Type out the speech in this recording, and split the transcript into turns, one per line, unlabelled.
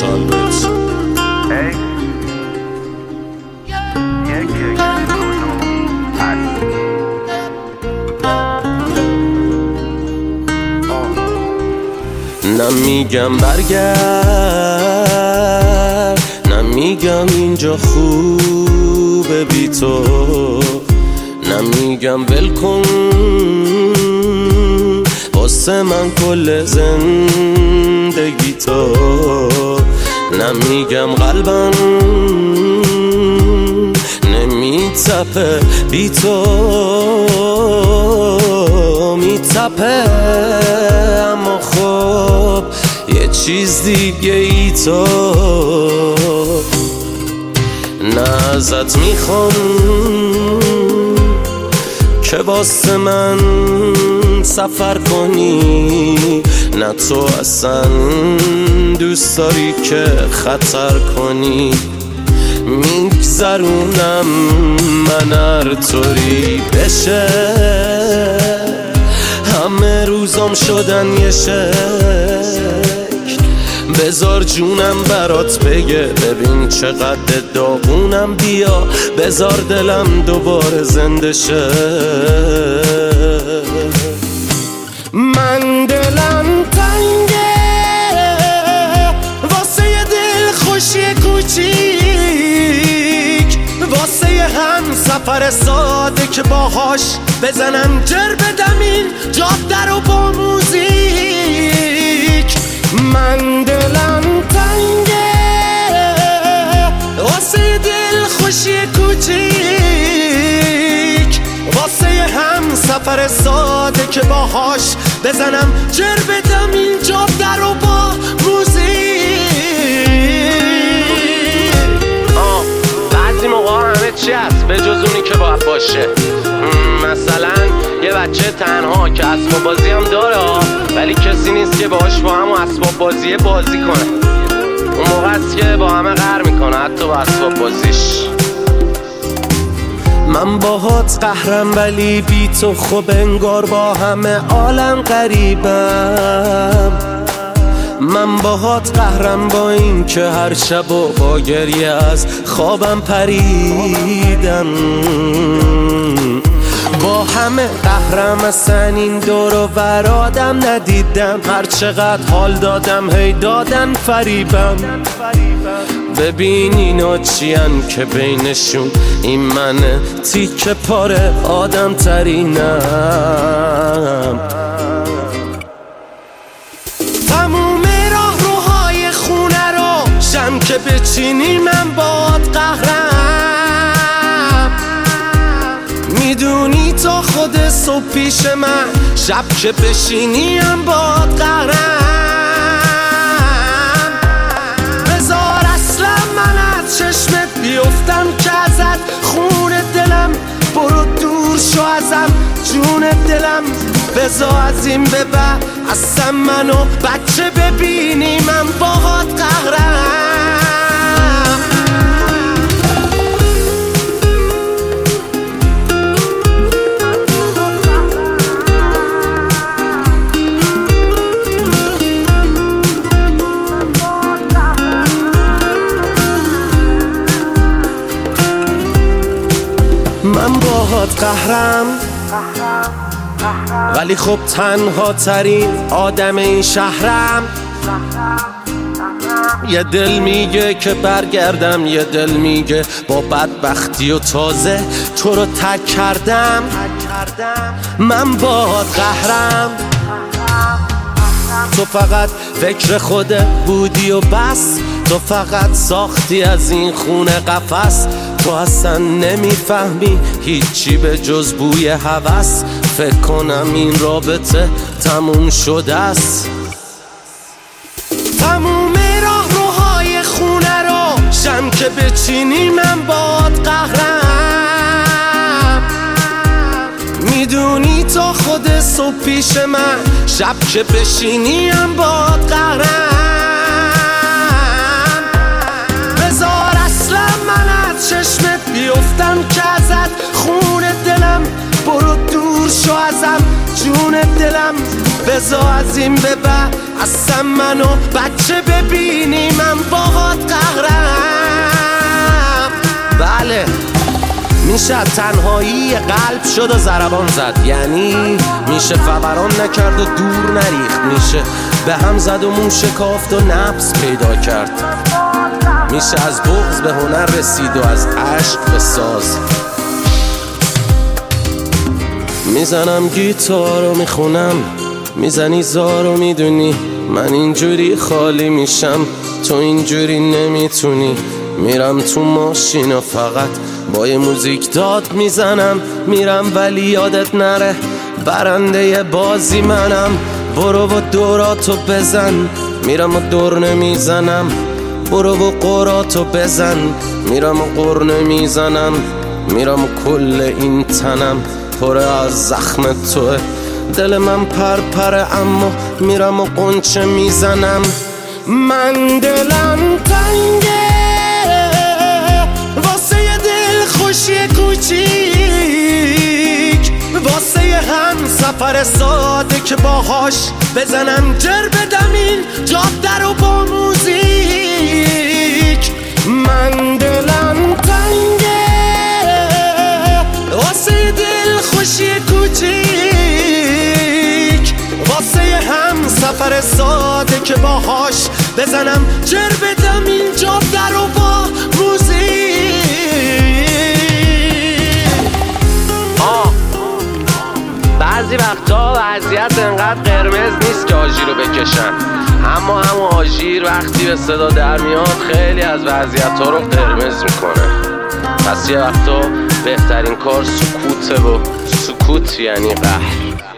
تالبت نمیگم برگرد نمیگم اینجا خوبه بی تو نمیگم ول کن واسه من کل زندگی تو نمیگم قلبم نمیتپه. بی تو میتپه. اما خب یه چیز دیگه ای تو نه ازت می‌خوام. که واسه من سفر کنی؟ نه تو اصلا دوست داری که خطر کنی؟ میگذرونم من هر طوری بشه. همه روزام شدن یه شکل. بزار جونم برات بگه ببین چقدر داغونم. بیا بزار دلم دوباره زنده شه. سفر ساده که باهاش بزنم جر بدم این جاده رو با موزیک. من دلم تنگه واسه دل خوشی کوچیک. واسه هم سفر ساده که باهاش بزنم جر بدم این جاده رو با موزیک.
چی هست؟ به جز اونی که باید باشه. مثلا یه بچه تنها که اسباب بازی هم داره ولی کسی نیست که باهاش با هم اسباب بازی بازی کنه. اون موقع است که با همه قهر می‌کنه حتی با اسباب بازیش.
من باهات قهرم ولی بی تو خوب انگار با همه عالم قریبم من باهات قهرم با این که هر شب و با گریه از خوابم پریدم. با همه قهرم اصلا این دور و برادم ندیدم. هر چقدر حال دادم هی دادن فریبم. ببین اینا چیان که بینشون این منه. تیک پاره آدم ترینم که بچینی من باد قهرم. می‌دونی تا خود صبح پیش من شب که بشینی هم باد قهرم. بزار اصلا من از چشمت بیفتم که ازت خون دلم برو دور شو ازم جون دلم بزا از این به بعد. اصلا منو بچه ببینی من باهات قهرم. ولی خب تنها ترین آدم این شهرم. یه دل میگه که برگردم یه دل میگه با بدبختی و تازه تو رو تک کردم. من باهات قهرم. تو فقط فکر خودت بودی و بس. تو فقط ساختی از این خونه قفس. تو اصلا نمی‌فهمی. هیچی به جز بوی هوس. فکر کنم این رابطه تموم شده است. تموم راه روهای خونه رو شم که بچینی من باد قهرم. می‌دونی تا خود صبح پیش من شب که بشینی باد قهرم. بیفتم که ازت خون دلم برو دور شو ازم. جون دلم بزا از این به اصلا منو بچه ببینی من باهات قهرم. بله میشه تنهایی قلب شد و زربان زد. یعنی میشه فوران نکرد و دور نریخت. میشه به هم زد و مون شکافت و نفس پیدا کرد. میشه از بغز به هنر رسید و از عشق به ساز. می‌زنم گیتار و می‌خونم می‌زنی زار می‌دونی من اینجوری خالی میشم تو اینجوری نمی‌تونی. میرم تو ماشین و فقط با یه موزیک داد می‌زنم میرم ولی یادت نره برنده بازی منم. برو و دوراتو بزن میرم و دور نمی‌زنم. برو و قراتو بزن. میرم و قر نمی‌زنم میرم و کل این تنم. پر از زخم توه. دل من پرپره اما میرم و قنچه می‌زنم. من دلم تنگه. واسه دل خوشی کوچیک. واسه هم سفر ساده که باهاش بزنم جر بدم این جاده رو با موزیک. من دلم تنگه واسه دل خوشی کوچیک. واسه هم سفر ساده که باهاش بزنم جر بدم
بعضی وقتا وضعیت انقدر قرمز نیست که آژیر رو بکشن. اما همون آژیر وقتی به صدا در میاد خیلی از وضعیت ها رو قرمز می‌کنه. پس یه وقتا بهترین کار سکوته و سکوت یعنی قهر.